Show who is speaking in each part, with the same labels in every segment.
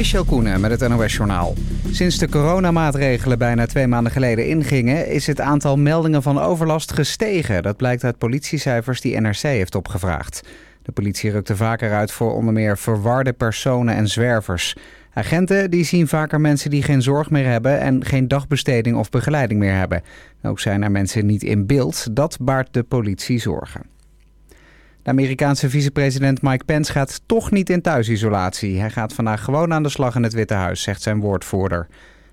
Speaker 1: Michel Koenen met het NOS-journaal. Sinds de coronamaatregelen bijna twee maanden geleden ingingen... is het aantal meldingen van overlast gestegen. Dat blijkt uit politiecijfers die NRC heeft opgevraagd. De politie rukte vaker uit voor onder meer verwarde personen en zwervers. Agenten die zien vaker mensen die geen zorg meer hebben... en geen dagbesteding of begeleiding meer hebben. Ook zijn er mensen niet in beeld. Dat baart de politie zorgen. Amerikaanse vicepresident Mike Pence gaat toch niet in thuisisolatie. Hij gaat vandaag gewoon aan de slag in het Witte Huis, zegt zijn woordvoerder.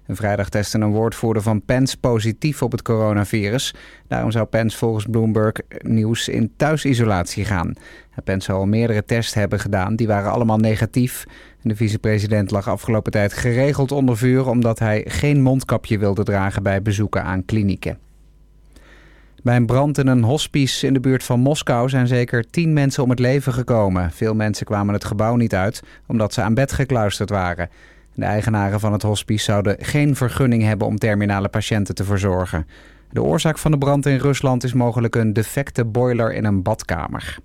Speaker 1: Een vrijdag testte een woordvoerder van Pence positief op het coronavirus. Daarom zou Pence volgens Bloomberg Nieuws in thuisisolatie gaan. Pence zou al meerdere tests hebben gedaan, die waren allemaal negatief. de vicepresident lag afgelopen tijd geregeld onder vuur... omdat hij geen mondkapje wilde dragen bij bezoeken aan klinieken. Bij een brand in een hospice in de buurt van Moskou zijn zeker tien mensen om het leven gekomen. Veel mensen kwamen het gebouw niet uit omdat ze aan bed gekluisterd waren. De eigenaren van het hospice zouden geen vergunning hebben om terminale patiënten te verzorgen. De oorzaak van de brand in Rusland is mogelijk een defecte boiler in een badkamer.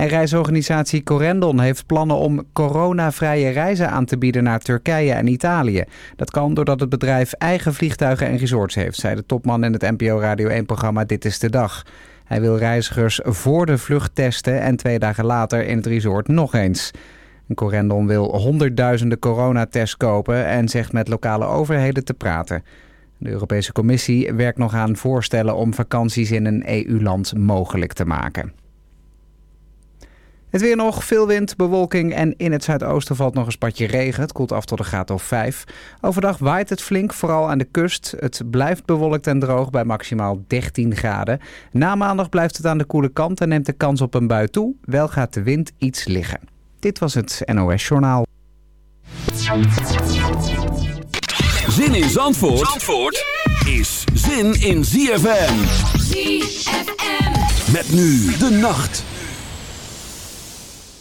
Speaker 1: En reisorganisatie Corendon heeft plannen om coronavrije reizen aan te bieden naar Turkije en Italië. Dat kan doordat het bedrijf eigen vliegtuigen en resorts heeft, zei de topman in het NPO Radio 1-programma Dit is de Dag. Hij wil reizigers voor de vlucht testen en twee dagen later in het resort nog eens. Corendon wil honderdduizenden coronatests kopen en zegt met lokale overheden te praten. De Europese Commissie werkt nog aan voorstellen om vakanties in een EU-land mogelijk te maken. Het weer nog, veel wind, bewolking en in het zuidoosten valt nog een spatje regen. Het koelt af tot een graad of 5. Overdag waait het flink, vooral aan de kust. Het blijft bewolkt en droog bij maximaal 13 graden. Na maandag blijft het aan de koele kant en neemt de kans op een bui toe. Wel gaat de wind iets liggen. Dit was het NOS Journaal.
Speaker 2: Zin in Zandvoort, Zandvoort is zin in ZFM. ZFM. Met nu de nacht.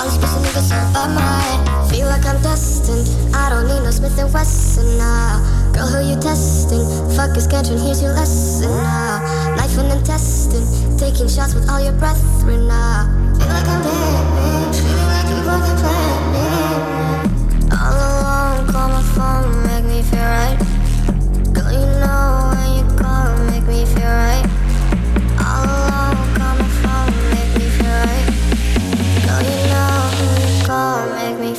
Speaker 2: All these pussy niggas up by my Feel like I'm destined. I don't need no Smith & Wesson now Girl, who you testing? Fuck is schedule, here's your lesson now Life and intestine Taking shots with all your brethren now Feel like I'm living Feeling like you broke the plan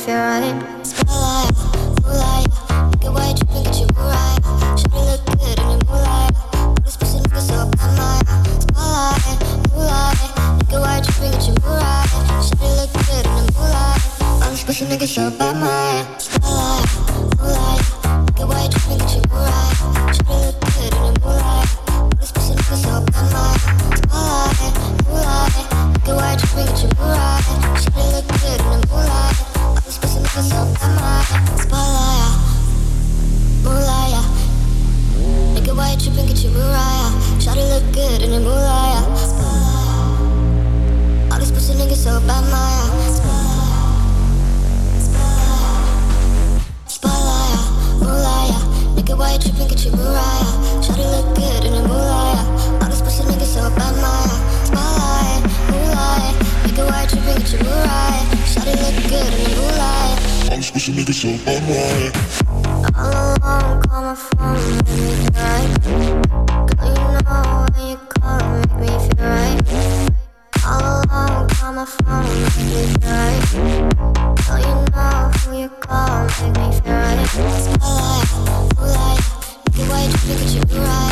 Speaker 2: right. Spotlight, moonlight, get you moonlight. Moonlight, you right. Should look good in the moonlight. All pussy nigga so bad, my moonlight, get you. Should look good in moonlight. This pussy moonlight, get you right. Spotlight, moonlight. Nigga, why you tripping? Get Mariah. Shawty look good in the moonlight. All so bad. Nigga, why you tripping? Get. Shawty look good in. Nigga, why you tripping? Get. Shawty look good in. These pussy niggas so my all alone, call my phone, right. You know when you call, make me feel right. All alone, call my phone, right. Girl, you know who you call, make me feel right. Spotlight, moonlight, you think that you right.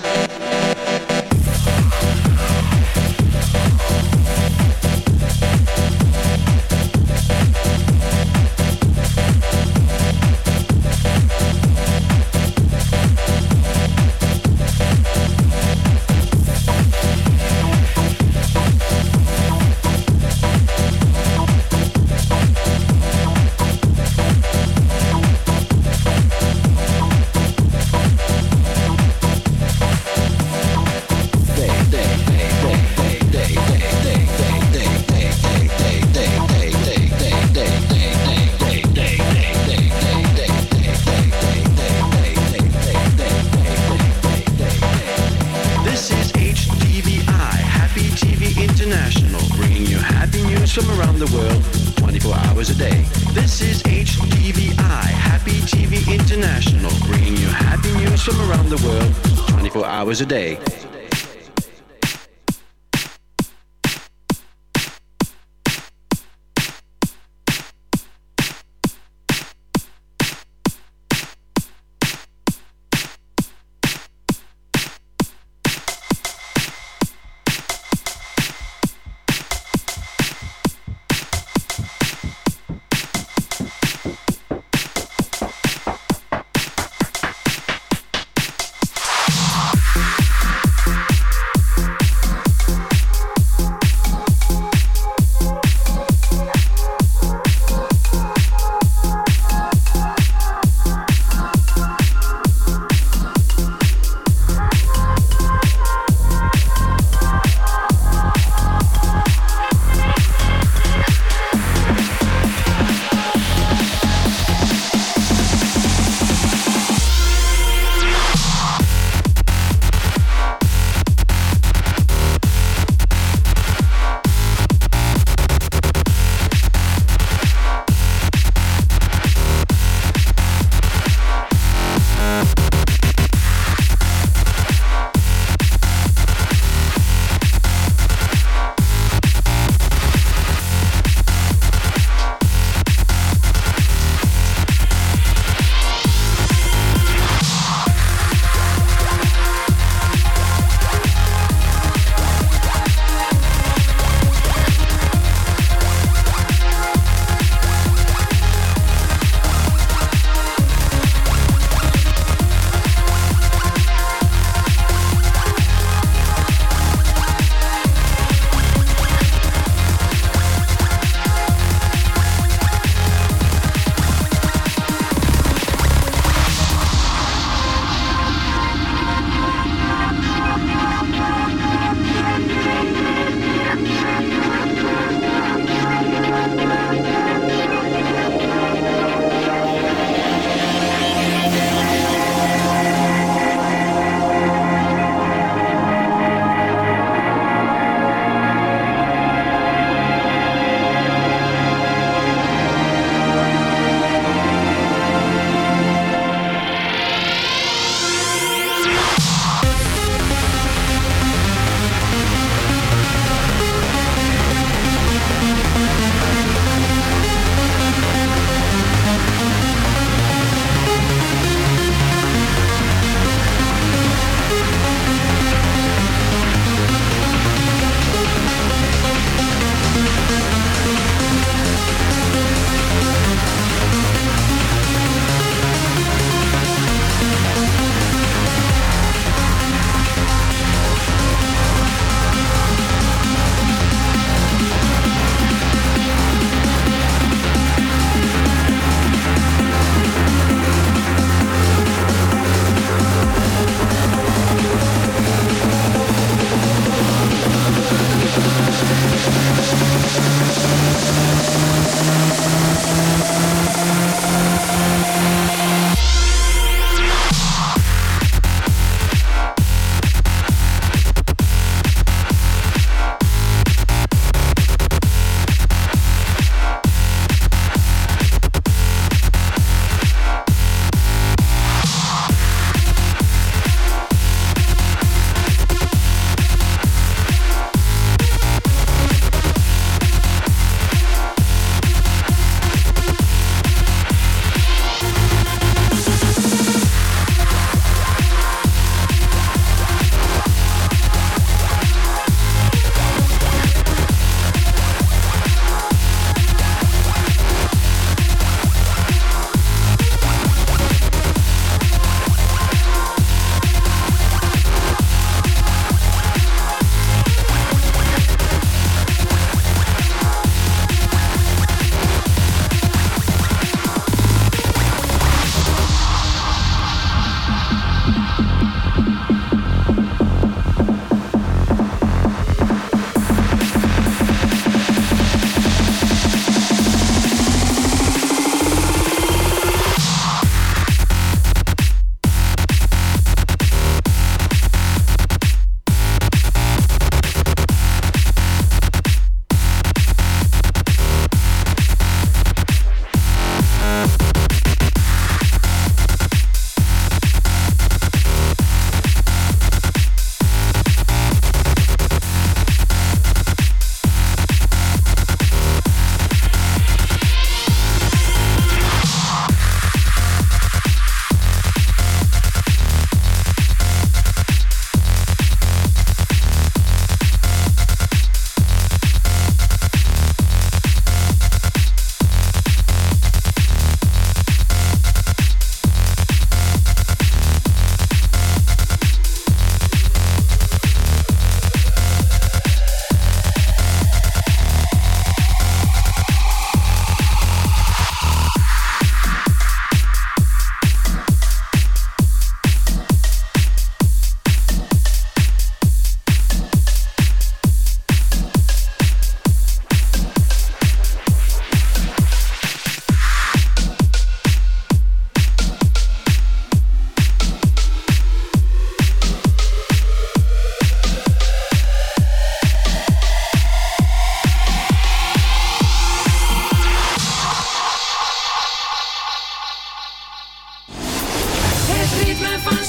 Speaker 3: me van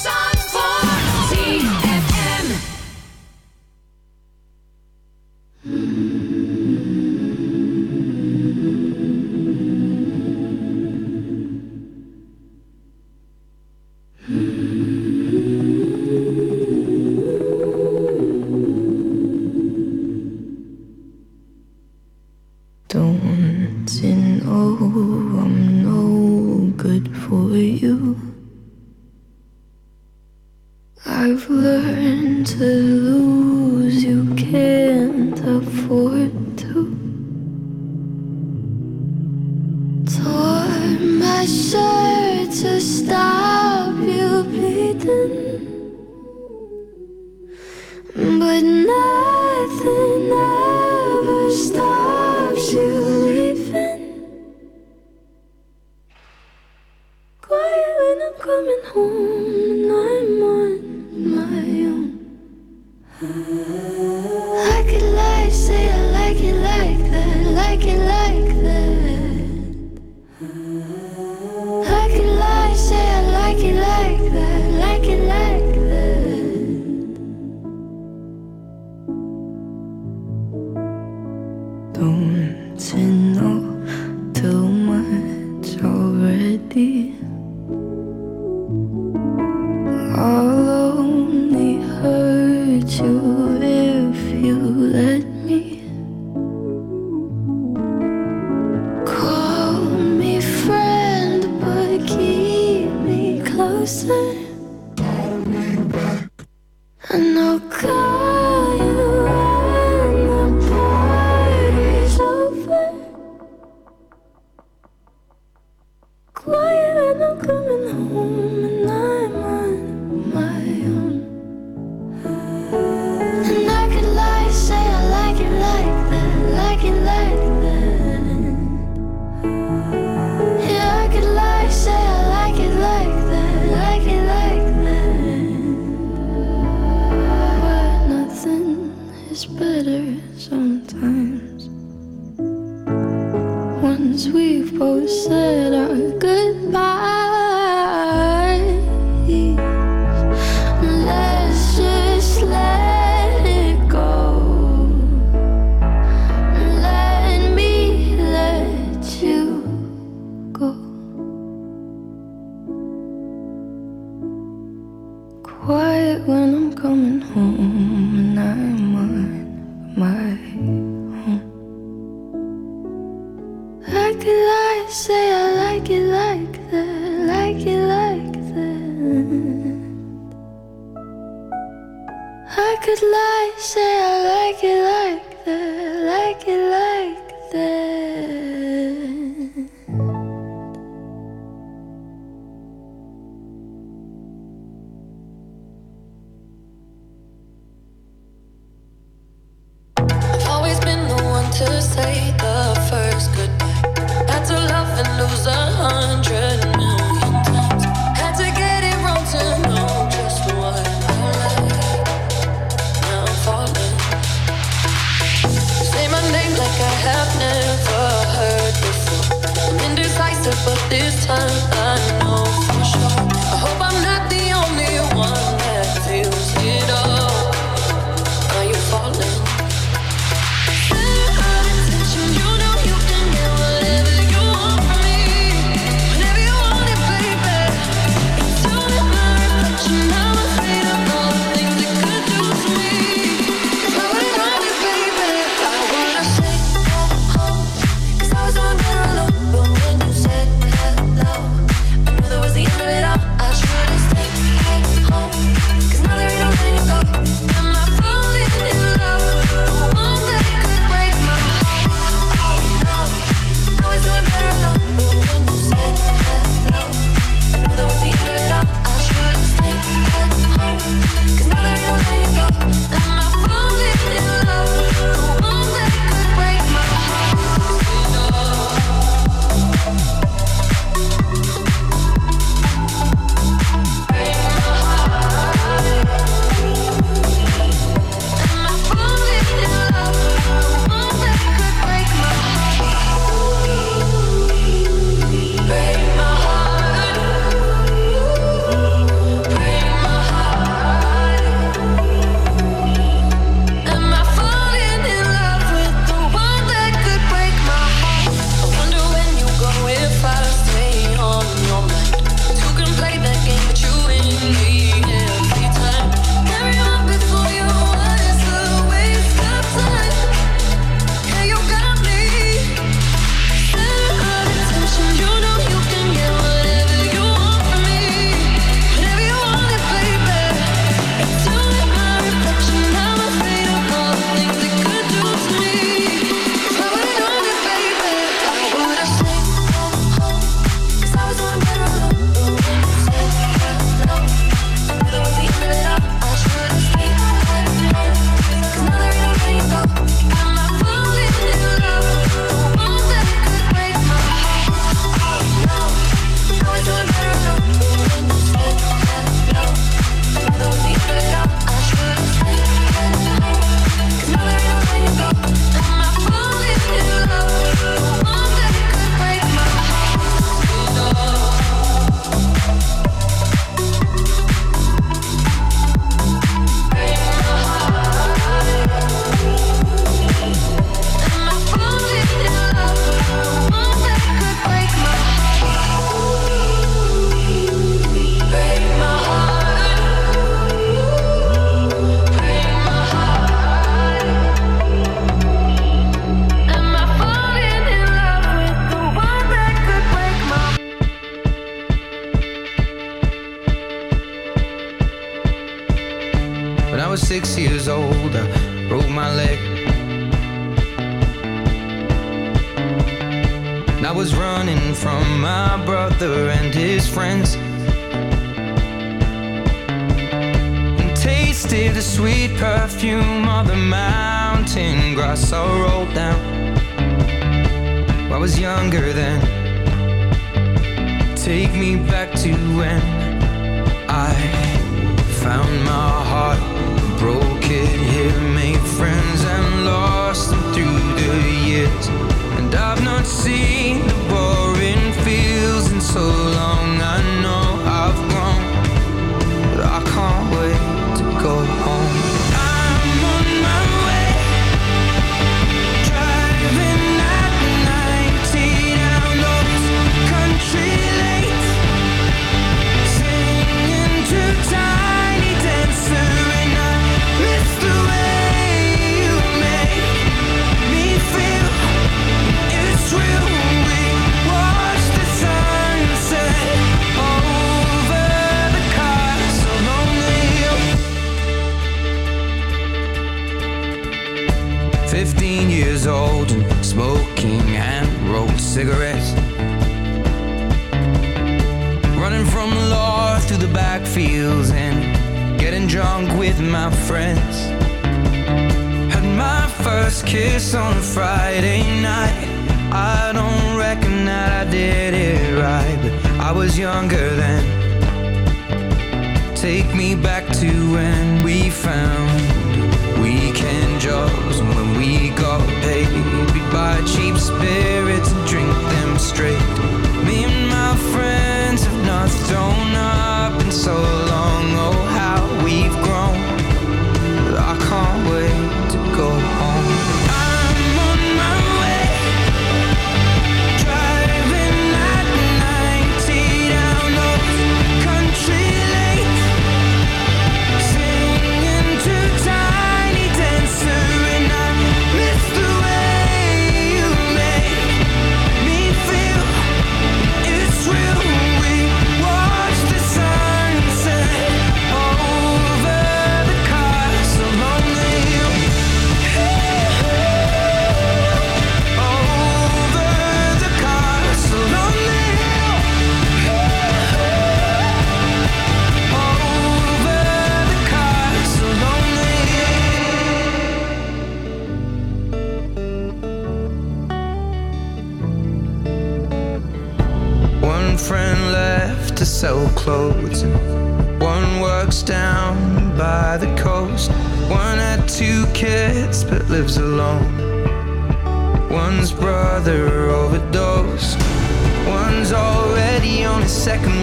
Speaker 3: second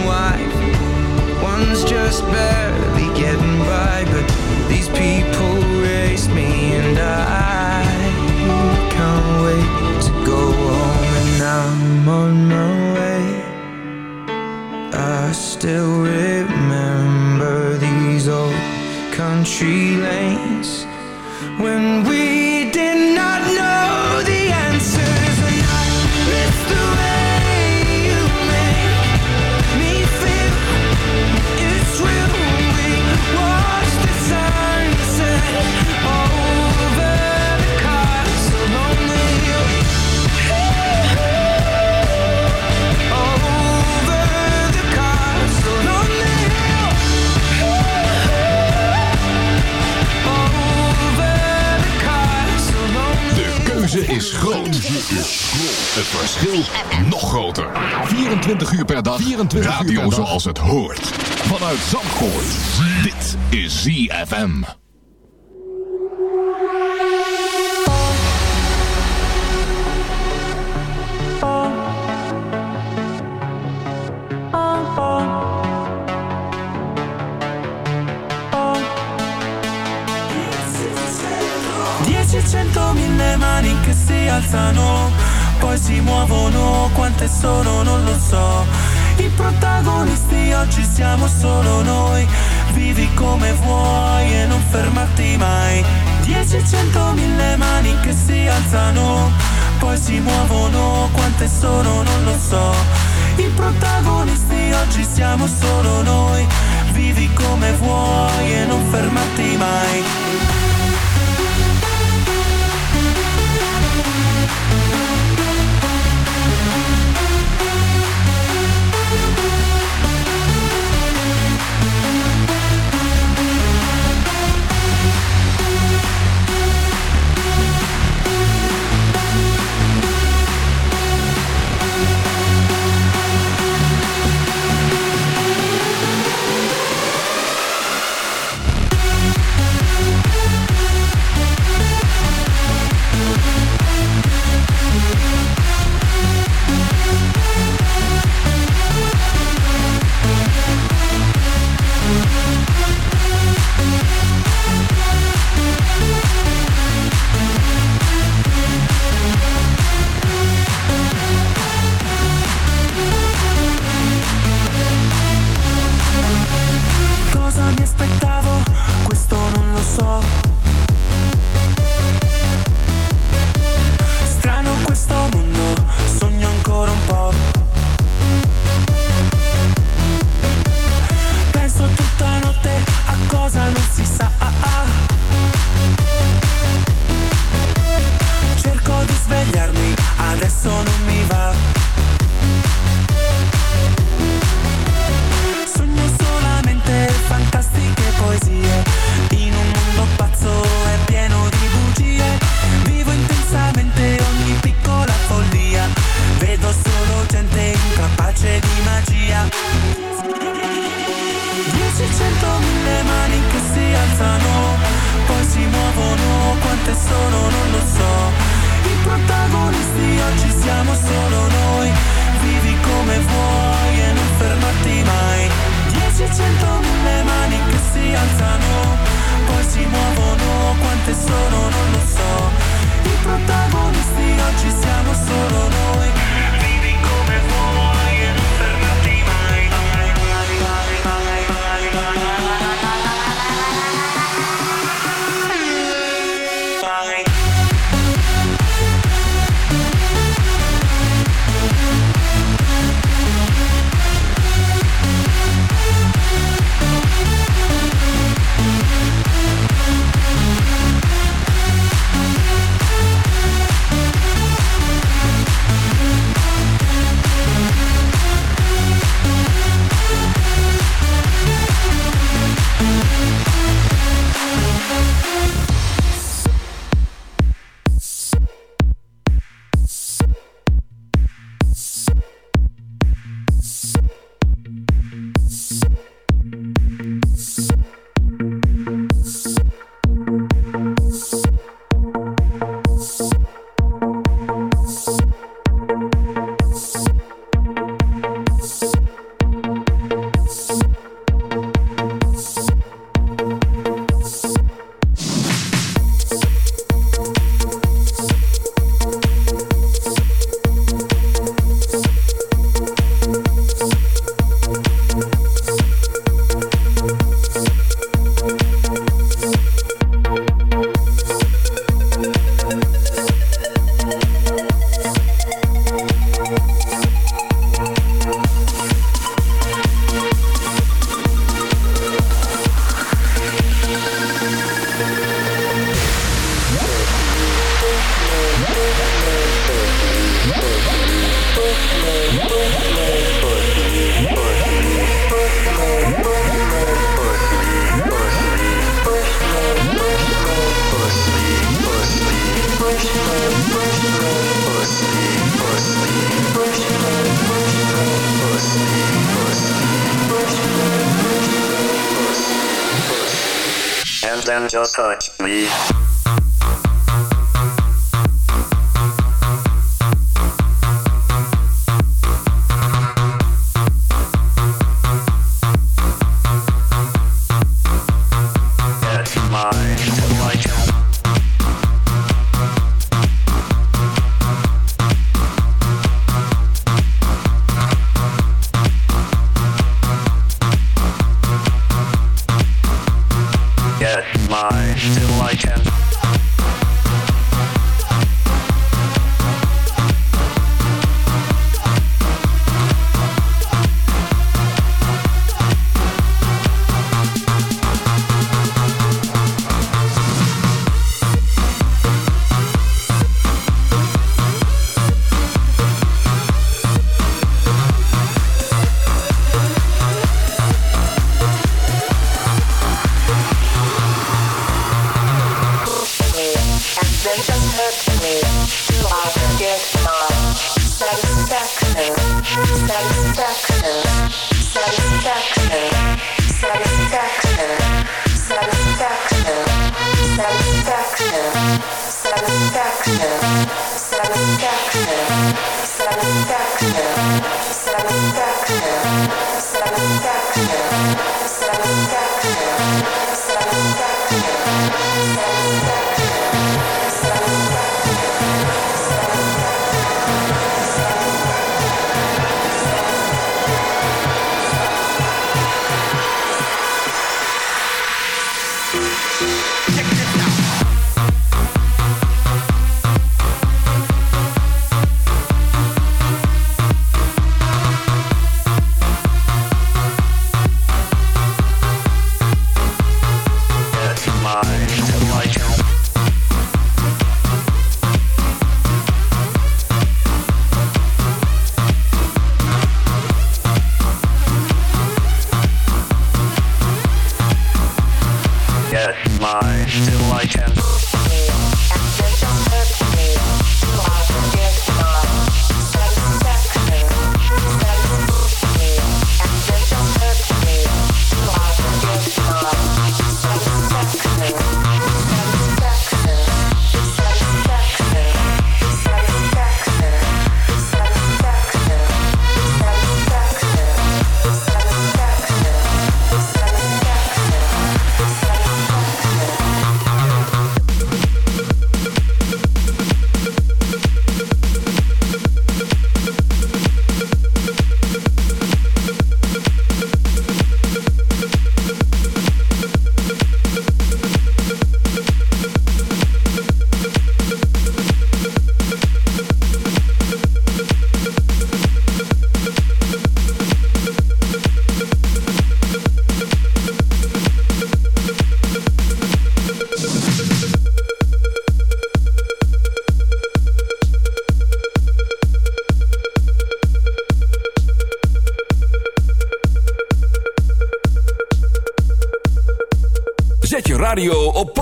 Speaker 4: 24 uur per dag. 24 Radio uur per dag. zoals het hoort. Vanuit Zandvoort. Dit is ZFM.
Speaker 5: Dieci, centomila mani che si alzano poi si muovono, quante sono non lo so. I protagonisti oggi siamo solo noi, vivi come vuoi e non fermarti mai. Dieci, cento, mille mani che si alzano, poi si muovono, quante sono non lo so. I protagonisti oggi siamo solo noi, vivi come vuoi e non fermarti mai.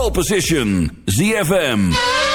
Speaker 6: pole position. ZFM.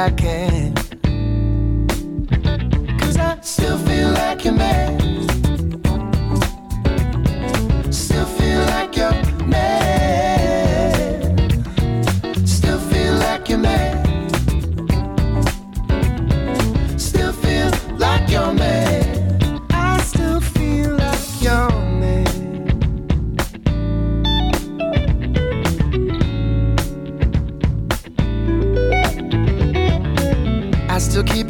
Speaker 7: I can.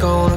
Speaker 7: gonna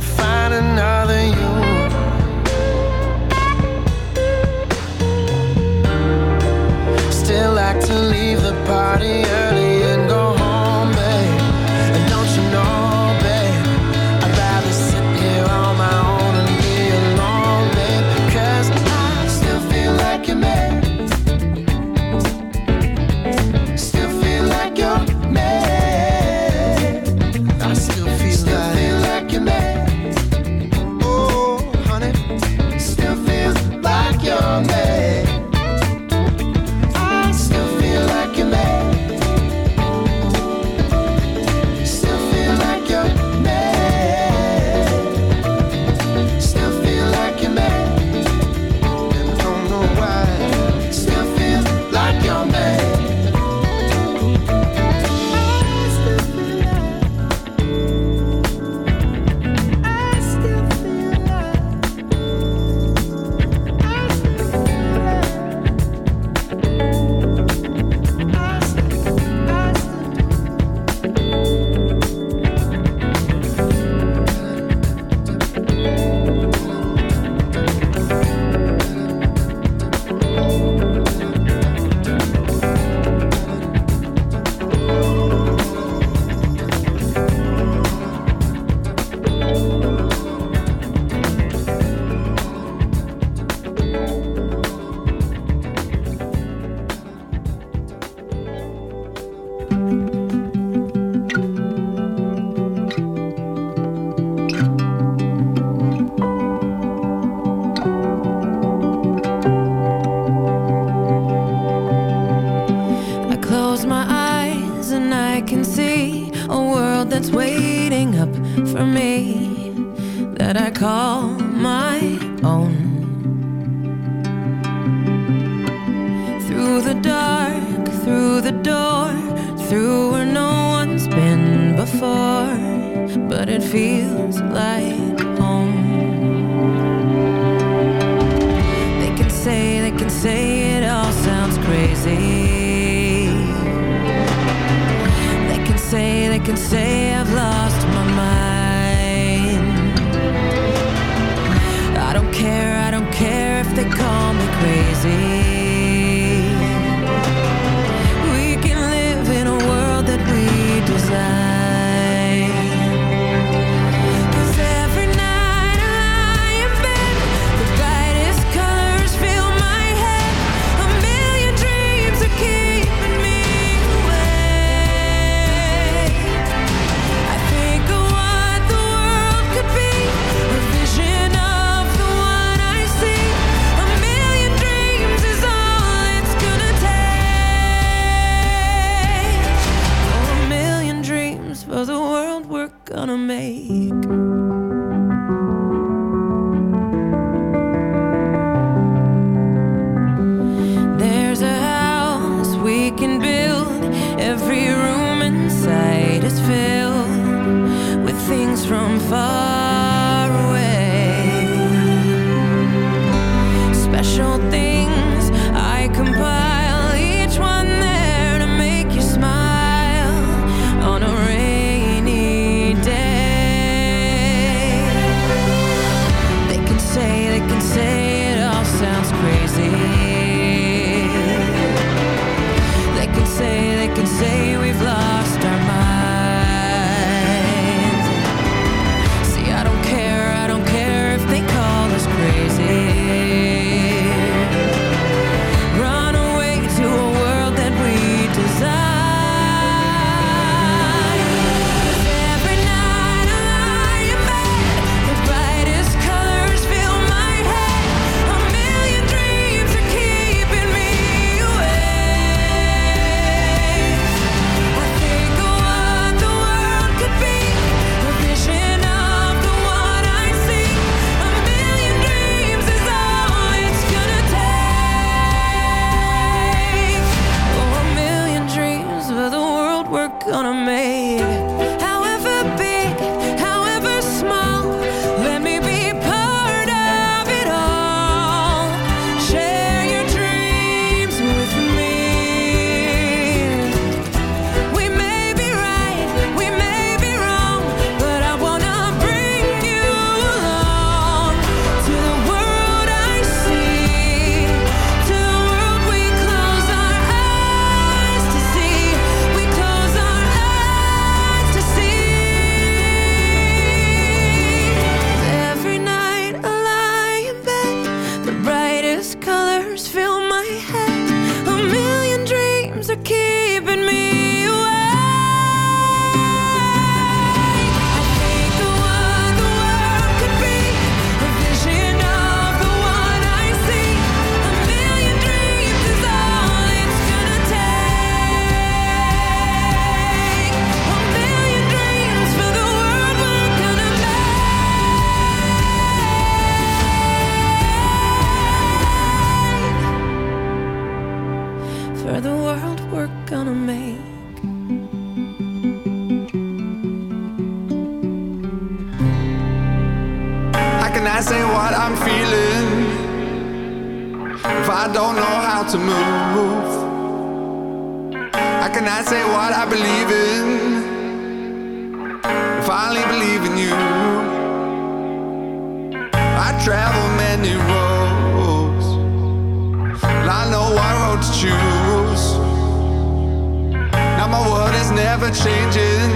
Speaker 7: my
Speaker 8: world is never changing.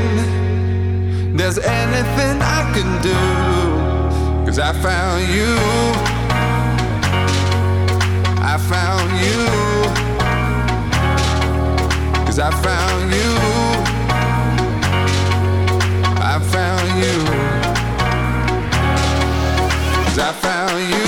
Speaker 8: There's anything I can do, cause I found you. I found you. Cause I found you. I found you. Cause I found you.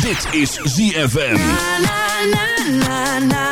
Speaker 8: Dit is ZFM. Na, na, na,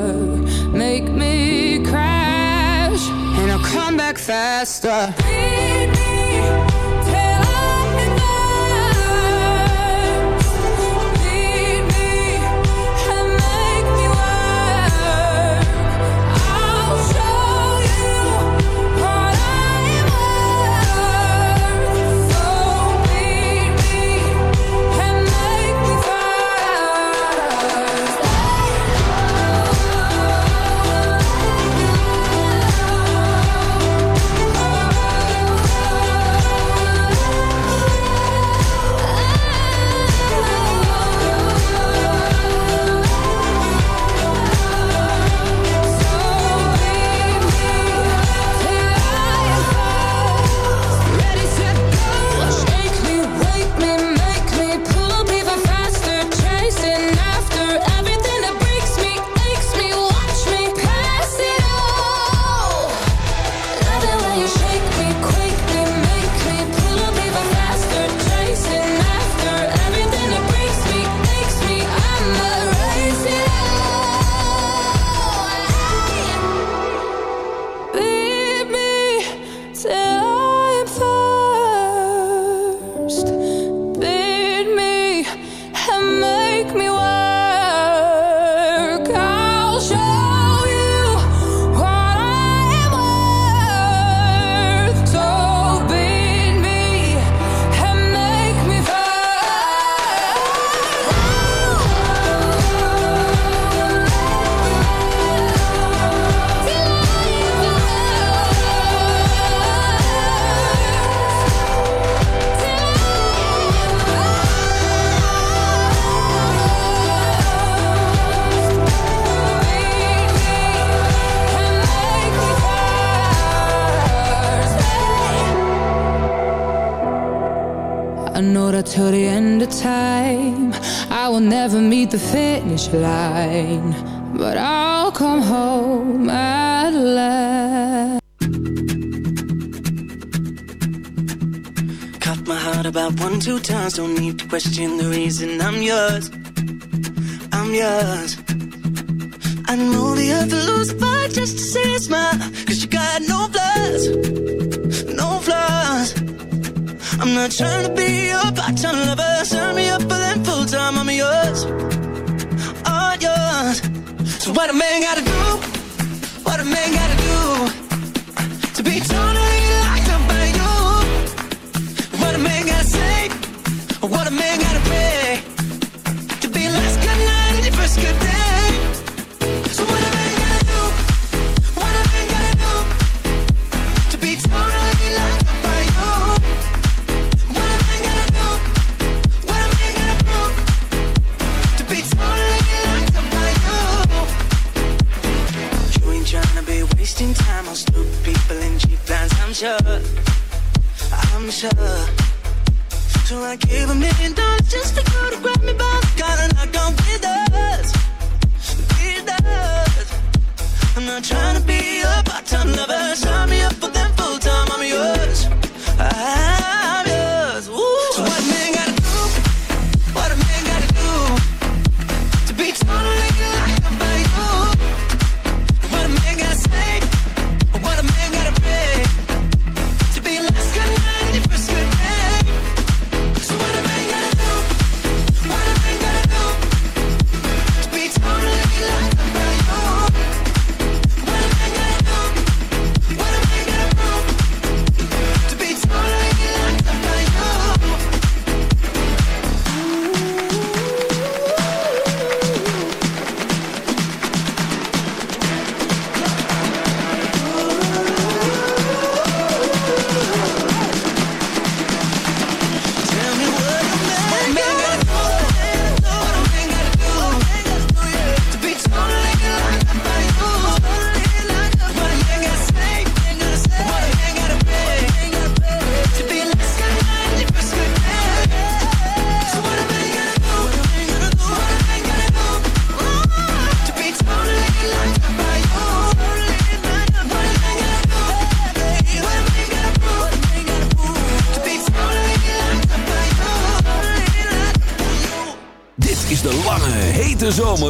Speaker 9: festa. Line, but I'll come home at last.
Speaker 5: Cut my heart about one, two times. Don't need to question the reason I'm yours. I'm yours. I know the will lose a fight just to see a smile. Cause you got no flaws, no flaws. I'm not trying to be your part-time lover. Sign me up for them full-time. I'm yours, what a man gotta do? Sure. I'm sure. So I gave a million dollars just to go to grab me by the collar and knock on with us. With us. I'm not trying to be a part-time lover. Sign me up for them full-time. I'm yours. I'm yours.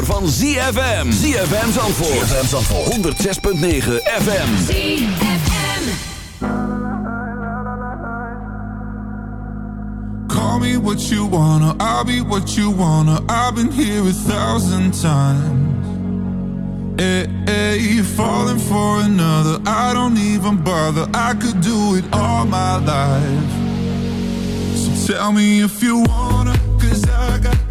Speaker 6: Zomer van ZFM. ZFM Zandvoort. ZFM Zandvoort. 106.9 FM.
Speaker 10: Call me what you wanna, I'll be what you wanna. I've been here a thousand times. Hey, hey, you're falling for another. I don't even bother. I could do it all my life. So tell me if you wanna, cause I got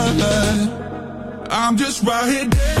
Speaker 10: I'm just right here